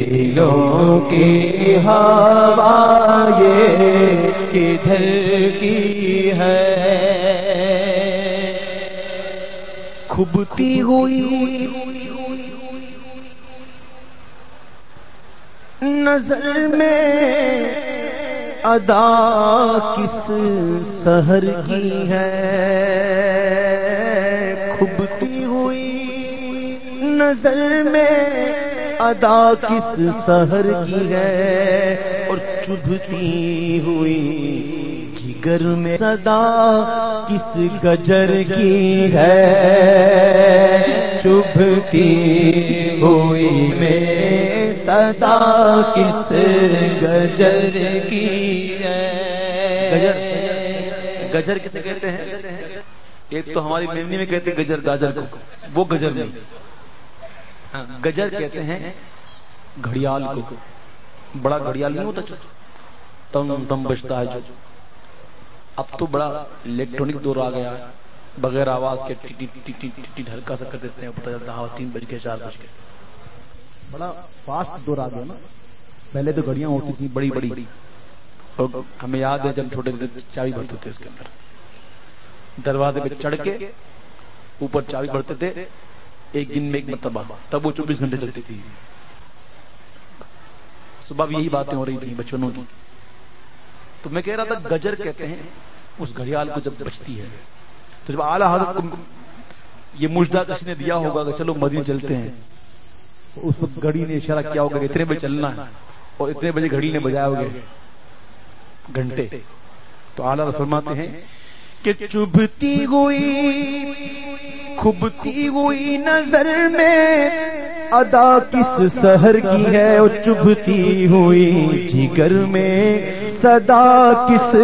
دلوں کی ہوا یہ کدھر کی ہے؟ کھبتی ہوئی نظر میں ادا کس سہر کی ہے؟ نظر میں ادا کس سہر کی ہے اور چبھتی ہوئی جگر میں صدا کس گجر کی ہے چبھتی ہوئی میں صدا کس گجر کی ہے گجر گجر کسے کہتے ہیں؟ ایک تو ہماری میمنی میں کہتے ہیں گجر گاجر کو، وہ گجر نہیں۔ گجر کہتے ہیں گھڑیال کو بڑا گھڑیال نہیں ہوتا تم تم بجتا ہے جو۔ اب تو بڑا الیکٹرانک دور آ گیا بغیر آواز کے ہلکا سا کر دیتے ہیں۔ پتہ چلتا ہاں تین بج کے چار بج کے بڑا فاسٹ دور آ گیا نا۔ پہلے تو گھڑیاں ہوتی تھیں بڑی بڑی۔ اور ہمیں یاد ہے جب چھوٹے چابی بھرتے تھے اس کے اندر۔ دروازے پہ چڑھ کے اوپر چابی بھرتے تھے۔ ایک دن میں ایک مرتبہ، تب وہ چوبیس گھنٹے چلتی تھی۔ صبح بھی یہی باتیں ہو رہی تھیں بچپنوں کی۔ تو میں کہہ رہا تھا، گجر کہتے ہیں، اس گھڑیال کو جب بچتی ہے، تو جب اعلیٰ حضرت کو یہ مجدہ کسی نے دیا ہوگا کہ چلو مدین چلتے ہیں اس وقت گھڑی نے اشارہ کیا ہوگا کہ اتنے بجے چلنا ہے، اور اتنے بجے گھڑی نے بجایا ہوگا گھنٹے۔ تو اعلیٰ فرماتے ہیں کہ چبھتی ہوئی، کھبتی ہوئی نظر میں ادا کس سہر کی ہے وہ چبھتی ہوئی جگر میں صدا کس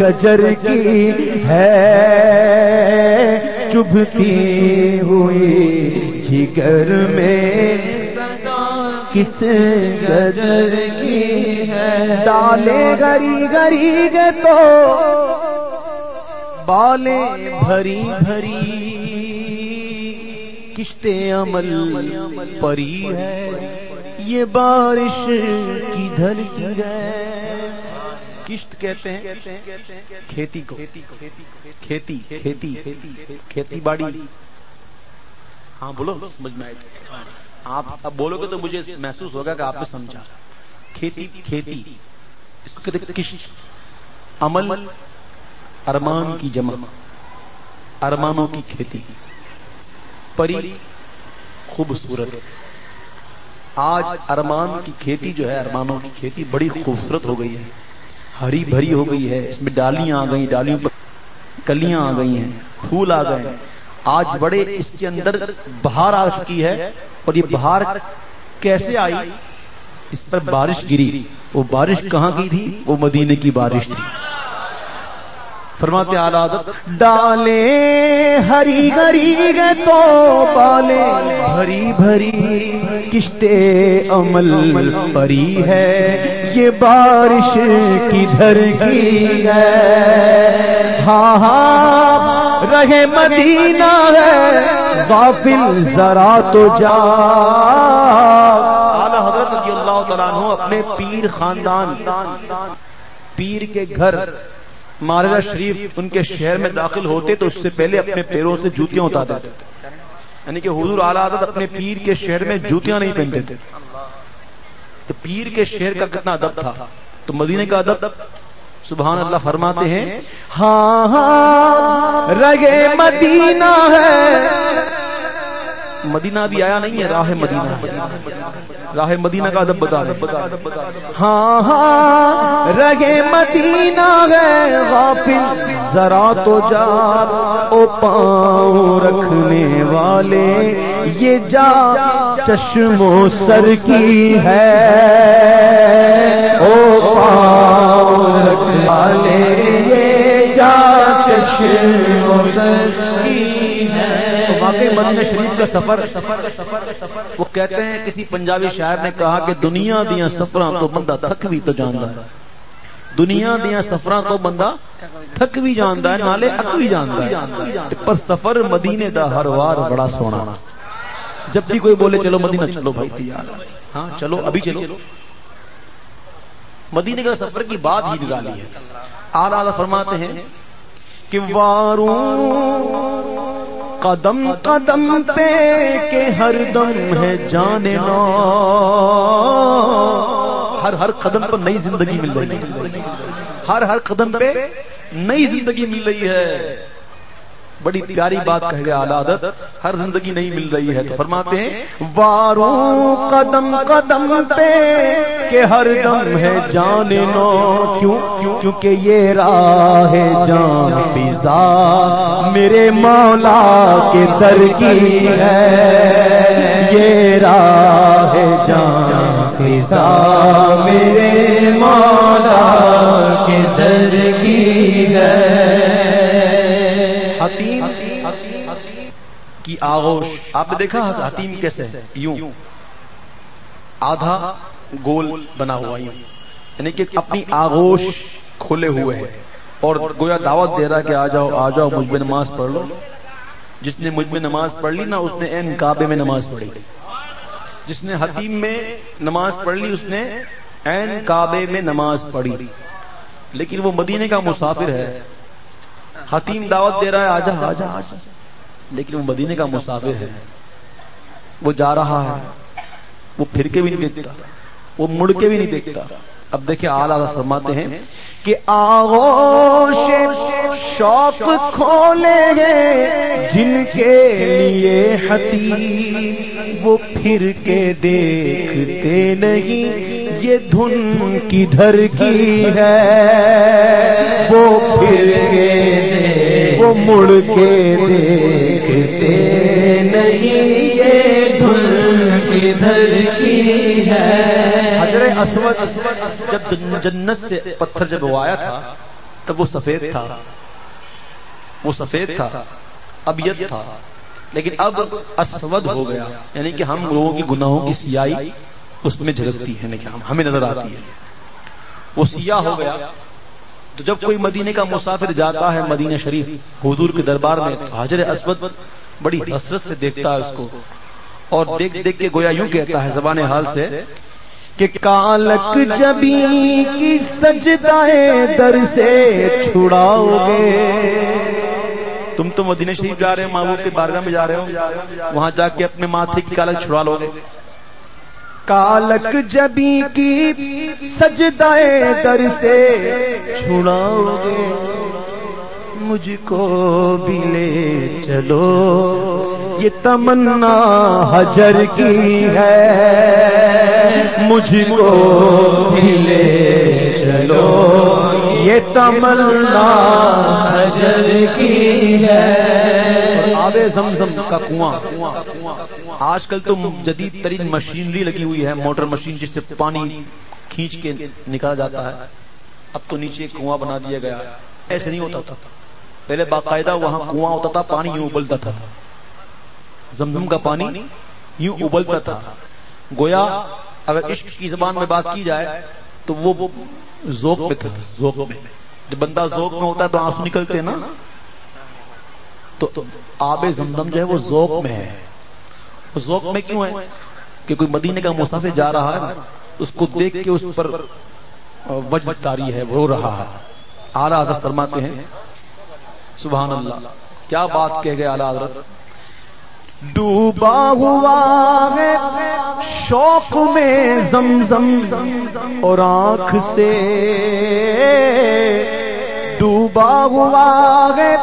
گجر کی ہے؟ چبھتی ہوئی جگر میں کس گجر کی ہے؟ ڈالے گری گری گے تو بالے بھری بھری۔ کشتے عمل پری ہے۔ یہ بارش کی دھر ہے۔ کشت کہتے ہیں کھیتی کو۔ کھیتی کھیتی کھیتی باڑی۔ ہاں بولو، سمجھ میں آئے آپ اب بولو گے تو مجھے محسوس ہوگا کہ آپ نے سمجھا۔ کھیتی کھیتی۔ اس کو کہتے کشت۔ عمل ارمان کی جمع، ارمانوں کی کھیتی۔ پری، خوبصورت۔ آج ارمان کی کھیتی جو ہے، ارمانوں کی کھیتی بڑی خوبصورت ہو گئی ہے۔ ہری بھری ہو گئی ہے، اس میں ڈالیاں آ گئی ڈالیوں پر کلیاں آ گئی ہیں، پھول آ گئے آج بڑے اس کے اندر بہار آ چکی ہے اور یہ بہار کیسے آئی؟ اس پر بارش گری۔ وہ بارش کہاں کی تھی؟ وہ مدینے کی بارش تھی۔ فرماتے آلات ڈالے ہری گری گے تو بالے بھری بھری کشتے عمل پری ہے، یہ بارش کدھر کی ہے؟ ہاں ہاں رہے مدینہ ہے، غافل ذرا تو جا۔ حضرت رضی اللہ تعالیٰ اپنے پیر خاندان، پیر کے گھر مارجا شریف ان کے شہر میں داخل ہوتے تو اس سے پہلے اپنے پیروں سے جوتیاں اتار دیتے یعنی کہ حضور اعلی عادت اپنے پیر کے شہر میں جوتیاں نہیں پہنتے تھے۔ تو پیر کے شہر کا کتنا ادب تھا۔ تو مدینے کا ادب سبحان اللہ فرماتے ہیں ہاں ہاں رگے مدینہ ہے۔ مدینہ بھی آیا نہیں ہے، راہ مدینہ راہ مدینہ کا ادب بتا رہے ہاں ہاں رگے مدینہ گئے غافل ذرا تو جا۔ او پاؤں رکھنے والے، یہ جا چشم و سر کی ہے۔ او پاؤں رکھنے والے، یہ جا چشم و سر کی واقعی مدینہ شریف کا سفر، وہ کہتے ہیں کسی پنجابی شاعر نے کہا کہ دنیا دیا سفر تو بندہ تھک بھی تو جانتا ہے۔ دنیا دیا سفر تو بندہ تھک بھی جانتا ہے، نالے اک بھی جانتا ہے پر سفر مدینے دا ہر وار بڑا سونا۔ جب بھی کوئی بولے چلو مدینہ چلو بھائی تیار ہاں چلو ابھی چلو۔ مدینے کا سفر کی بات ہی نکالی ہے۔ آلہ فرماتے ہیں کہ واروں قدم قدم پہ کہ ہر دم ہے جانے ہر ہر قدم پر نئی زندگی مل رہی ہے۔ ہر ہر قدم پہ نئی زندگی مل رہی ہے۔ بڑی پیاری بات کہہ گیا عادت ہر زندگی نہیں مل رہی ہے۔ تو فرماتے ہیں وارو قدم قدم پہ کہ ہر دم ہے جان نو۔ کیوں؟ کیونکہ یہ راہ جان پیزا میرے مولا کے در کی ہے۔ یہ راہ جان پیزا میرے مولا کے در کی ہے۔ حتیم کی آغوش آپ نے دیکھا حتیم کیسے؟ یوں۔ آدھا گول بنا ہوا یوں۔ یعنی کہ اپنی آغوش کھولے ہوئے ہیں۔ اور گویا دعوت دے رہا کہ آ جاؤ آ جاؤ مجھ میں نماز پڑھ لو۔ جس نے مجھ میں نماز پڑھ لی نا اس نے این کعبے میں نماز پڑھی۔ جس نے حتیم میں نماز پڑھ لی اس نے این کعبے میں نماز پڑھی۔ لیکن وہ مدینے کا مسافر ہے۔ حتیم دعوت دے رہا ہے، آجا آجا آجا۔ لیکن وہ مدینے کا مسافر ہے۔ وہ جا رہا ہے۔ وہ پھر کے بھی نہیں دیکھتا۔ وہ مڑ کے بھی نہیں دیکھتا۔ اب دیکھیں آلہ فرماتے ہیں کہ آغوش شوق کھولے گے جن کے لیے حتی وہ پھر کے دیکھتے نہیں۔ یہ دھن کی دھر کی ہے۔ وہ پھر کے وہ مڑ کے دیکھتے نہیں، یہ دھن کی کی ہے؟ حضرت اسود جب جنت سے پتھر جب وہ آیا تھا، تب وہ سفید تھا۔ وہ سفید تھا، ابیت تھا۔ لیکن اب اسود ہو گیا۔ یعنی کہ ہم لوگوں کی گناہوں کی سیاہی اس میں جھلکتی ہے ہمیں نظر آتی ہے۔ وہ سیاہ ہو گیا۔ تو جب کوئی مدینے کا مسافر جاتا ہے مدینہ شریف، حضور کے دربار میں حاجر اسود بڑی حسرت سے دیکھتا ہے اس کو۔ اور دیکھ دیکھ کے گویا یوں کہتا ہے زبان حال سے کہ کالک جبی کی سجدائے در سے چھڑاؤ گے۔ تم تو مدینہ شریف جا رہے ہو محبوب کے بارگاہ میں جا رہے ہو، وہاں جا کے اپنے ماتھے کی کالک چھڑا لو گے۔ کالک جبی کی سجدائے در سے چھڑاؤ گے مجھ کو بھی لے چلو۔ یہ تمنا حجر کی ہے۔ مجھ کو بھی لے چلو تمنا حجر کی ہے۔ آب زمزم کا کنواں۔ آج کل تو جدید ترین مشینری لگی ہوئی ہے، موٹر مشین جس سے پانی کھینچ کے نکالا جاتا ہے۔ اب تو نیچے کنواں بنا دیا گیا۔ ایسے نہیں ہوتا تھا۔ پہلے باقاعدہ وہاں کنواں ہوتا تھا، پانی یوں ابلتا تھا۔ زمزم کا پانی یوں ابلتا تھا۔ گویا اگر عشق کی زبان میں بات کی جائے تو وہ ذوق میں تھا، ذوق میں۔ جب بندہ ذوق میں ہوتا ہے تو آنسو نکلتے نا؟ تو آب زمزم جو ہے وہ ذوق میں ہے۔ وہ ذوق میں کیوں ہے؟ کہ کوئی مدینے کا مسافر جا رہا ہے اس کو دیکھ کے اس پر وجہ تاری ہے وہ رہا ہے۔ اعلیٰ حضرت فرماتے ہیں، سبحان اللہ، کیا بات کہہ گئے اعلیٰ حضرت؟ ڈوبا ہوا ہے شوق میں زمزم اور آنکھ سے۔ ہوا ہے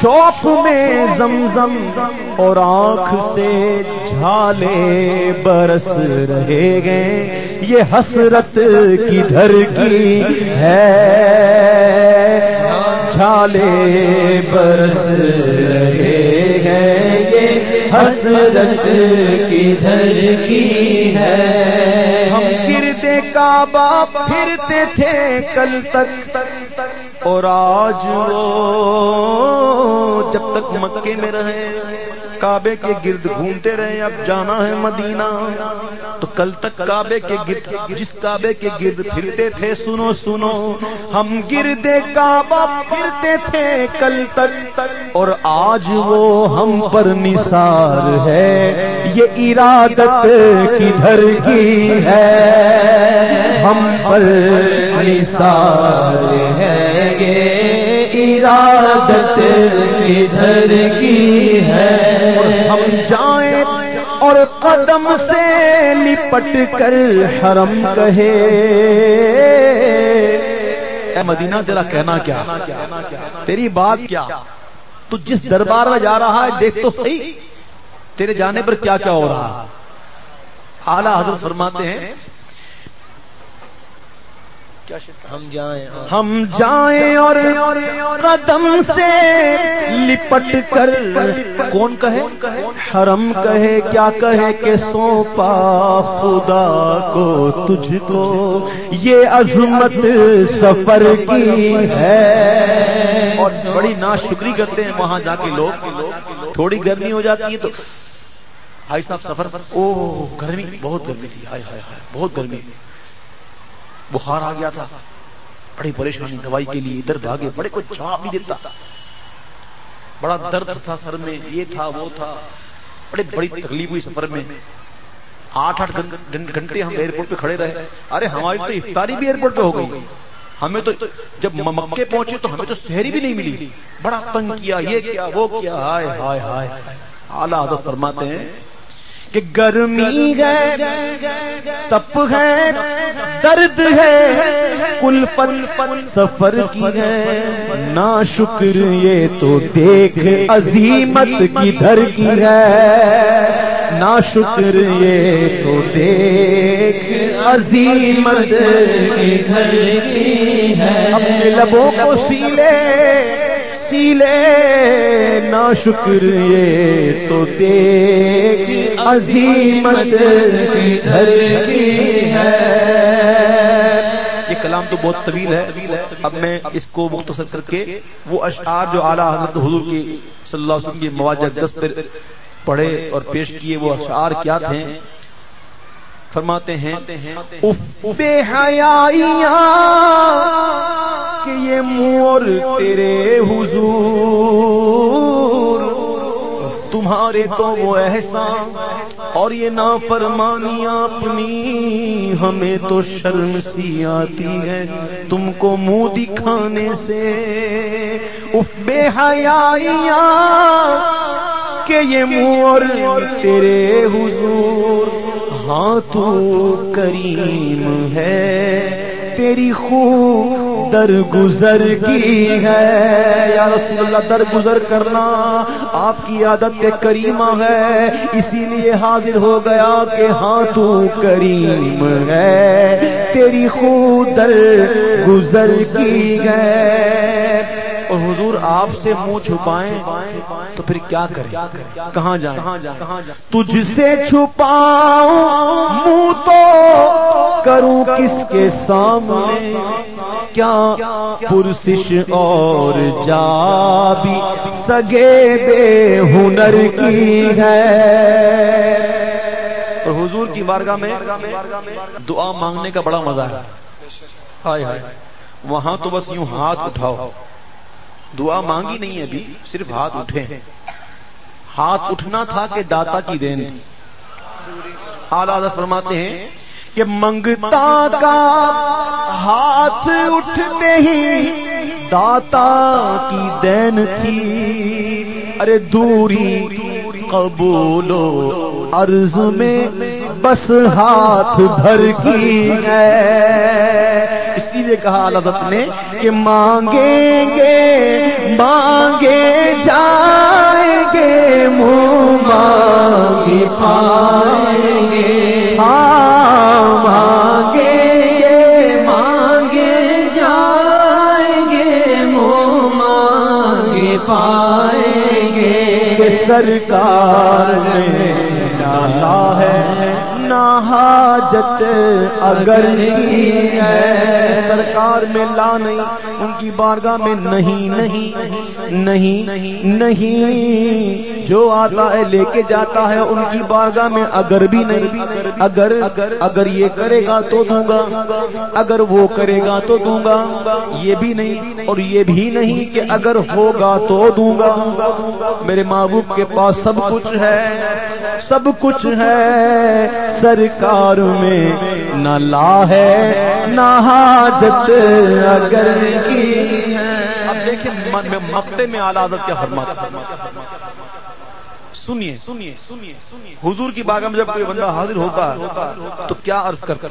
شوق میں زمزم اور آنکھ سے جھالے برس رہے گئے یہ حسرت کی دھر کی ہے۔ جھالے برس رہے ہیں۔ یہ حسرت کی دھر کی ہے۔ ہم گرتے پھرتے تھے کل تک تک اور آج وہ جب تک مکے میں رہے، کعبے کے گرد گھومتے رہے، اب جانا ہے مدینہ۔ تو کل تک کعبے کے گرد، جس کعبے کے گرد پھرتے تھے، سنو سنو۔ ہم گردے کعبہ پھرتے تھے کل تک اور آج وہ ہم پر نثار ہے۔ یہ ارادت کدھر کی ہے؟ ہم پر نثار ہے یہ ارادت کدھر کی ہے؟ ہم جائیں اور قدم سے لپٹ کر حرم کہے۔ اے مدینہ تیرا کہنا کیا؟ تیری بات کیا؟ تو جس دربار میں جا رہا ہے، دیکھ تو صحیح۔ تیرے جانے پر کیا کیا ہو رہا؟ اعلی حضرت فرماتے ہیں ہم جائیں ہم جائیں اور قدم سے لپٹ کر کون کہے؟ حرم کہے کیا کہے کہ سونپا خدا کو تجھ کو یہ عظمت سفر کی ہے۔ اور بڑی نا شکری کرتے ہیں وہاں جا کے لوگ۔ تھوڑی گرمی ہو جاتی ہے تو بھائی صاحب سفر پر او گرمی بہت گرمی تھی ہائے ہائے ہائے بہت گرمی بخار آ گیا تھا بڑی پریشانی دوائی کے لیے ادھر بھاگے بڑے کوئی جواب نہیں دیتا بڑا درد تھا سر میں یہ تھا وہ تھا بڑی بڑی تکلیف ہوئی سفر میں آٹھ آٹھ گھنٹے ہم ایئرپورٹ پہ کھڑے رہے ارے ہماری تو افطاری بھی ایئرپورٹ پہ ہو گئی ہمیں تو جب مکے پہنچے تو ہمیں تو شہری بھی نہیں ملی بڑا تنگ کیا یہ کیا وہ کیا ہائے ہائے ہائے اعلیٰ حضرت فرماتے ہیں کہ گرمی ہے، تپ ہے، درد ہے، کل پل پل سفر کی ہے۔ نا شکر، یہ تو دیکھ عظیمت کی دھر کی ہے۔ نا شکر، یہ تو دیکھ عظیمت کی دھر کی ہے۔ اپنے لبوں کو سیلے سیلے نا شکر، یہ تو دیکھ عظیمت کی دھر کی ہے۔ یہ کلام تو بہت طویل ہے۔ اب میں اس کو مختصر کر کے وہ اشعار جو اعلیٰ حضرت حضور کی صلی اللہ علیہ وسلم کی مواجہ دست پڑھے اور پیش کیے وہ اشعار کیا تھے۔ فرماتے ہیں اف بے حیائیاں کہ یہ مور تیرے حضور۔ تمہارے تو وہ احسان اور یہ نافرمانیاں اپنی ہمیں تو شرم سی آتی ہے۔ تم کو منہ دکھانے سے اف بے حیائیاں کہ یہ مور تیرے حضور۔ ہاں تو کریم ہے، تیری خوب در گزر کی ہے۔ یا رسول اللہ در گزر کرنا آپ کی عادت کے کریمہ ہے۔ اسی لیے حاضر ہو گیا کہ ہاں تو کریم ہے۔ تیری خود در گزر کی ہے۔ اور حضور آپ سے منہ چھپائیں تو پھر کیا کریں؟ کہاں جائیں؟ تجھ سے چھپاؤں، منہ تو کروں کس کے سامنے؟ کیا پرسش اور جا بھی سگے بے ہنر کی ہے؟ اور حضور کی بارگاہ میں دعا مانگنے کا بڑا مزہ ہے۔ ہائے ہائے، وہاں تو بس یوں ہاتھ اٹھاؤ۔ دعا مانگی نہیں ابھی، صرف ہاتھ اٹھے۔ ہیں ہاتھ اٹھنا تھا کہ داتا کی دین۔ تھی اعلی فرماتے ہیں کہ منگتا کا ہاتھ اٹھتے ہی داتا کی دین تھی۔ ارے دوری قبولو عرض میں بس ہاتھ بھر کی ہے۔ اسی لیے کہا لذت نے کہ مانگیں گے مانگے جائیں گے، منہ مانگے پائیں گے۔ ہاں مانگیں گے، مانگے جائیں گے، منہ مانگے پائیں گے۔ کہ سرکار نے ڈالا ہے، نہ حاجت اگر کی ہے۔ سرکار میں لا نہیں ان کی بارگاہ میں نہیں نہیں۔ نہیں نہیں. جو آتا ہے لے کے جاتا ہے ان کی بارگاہ میں، اگر بھی نہیں، اگر اگر یہ کرے گا تو دوں گا، اگر وہ کرے گا تو دوں گا، یہ بھی نہیں. اور یہ بھی نہیں کہ اگر ہوگا تو دوں گا. میرے محبوب کے پاس سب کچھ ہے، سب کچھ ہے. سرکار میں نہ لا ہے نہ حاجت اگر کی اب دیکھیں مقتے میں آلہ حضرت کیا فرماتا سنیے سنیے سنیے سنیے حضور کی باغ میں جب کوئی بندہ حاضر ہوتا ہے، تو کیا عرض کرتا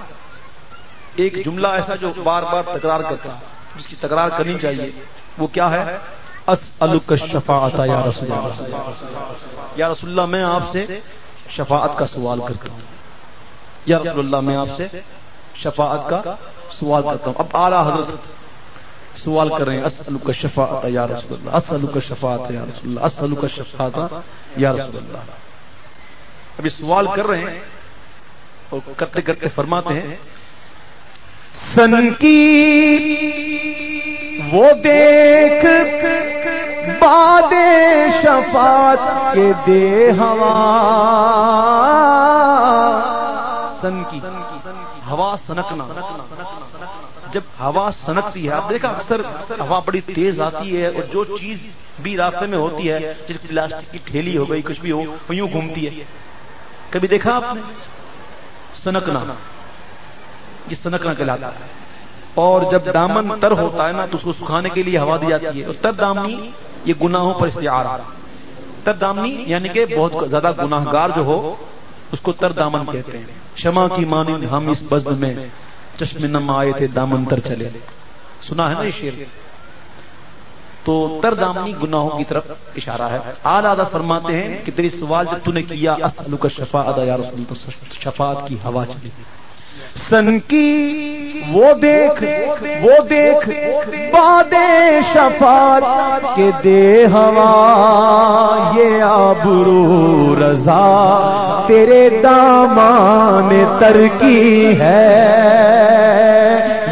ایک جملہ ایسا جو بار بار تکرار کرتا جس کی تکرار کرنی چاہیے، وہ کیا ہے؟ شفاعت یا رسول اللہ۔ یا رسول اللہ، میں آپ سے شفاعت کا سوال کرتا ہوں۔ یا رسول اللہ، میں آپ سے شفاعت کا سوال کرتا ہوں۔ اب اعلیٰ حضرت سوال کر رہے ہیں اسلو کا شفاعت یا رسول اللہ اسلو کا شفاعت یا رسول اللہ اسلو کا شفاعت یا رسول اللہ۔ ابھی سوال کر رہے ہیں اور کرتے کرتے فرماتے ہیں، سن کی وہ دیکھ، باد شفاعت کے دے ہوا۔ سن کی، ہوا سنکنا۔ جب ہوا سنکتی ہے، آپ دیکھا اکثر ہوا بڑی تیز آتی ہے اور جو چیز بھی راستے میں ہوتی ہے جس پلاسٹک کی ٹھیلی ہو گئی، کچھ بھی ہو، وہ یوں گھومتی ہے۔ کبھی دیکھا آپ نے؟ سنکنا۔ یہ سنکنا کہلاتا ہے۔ اور جب دامن تر ہوتا ہے نا، تو اس کو سکھانے کے لیے ہوا دی جاتی ہے۔ اور تر دامنی، یہ گناہوں پر استعار تر دامنی یعنی کہ بہت زیادہ گناہ گار جو ہو، اس کو تر دامن کہتے ہیں۔ شما کی مانند ہم اس بزم میں چشم نم آئے تھے دامن تر چلے۔ سنا ہے نا یہ شیر تو تر دامنی گناہوں کی طرف اشارہ ہے۔ آل آدھا فرماتے ہیں کہ تیری سوال جو نے کیا اسلو کا شفا ادا یا رسول تو شفاعت کی ہوا چلی سن کی وہ دیکھ وہ دیکھ، باد شفاعت کے دے ہوا، یہ آبرو رضا، تیرے دامان تر کی ہے،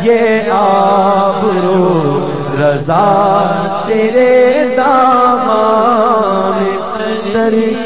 یہ آبرو رضا، تیرے دامان تر کی ہے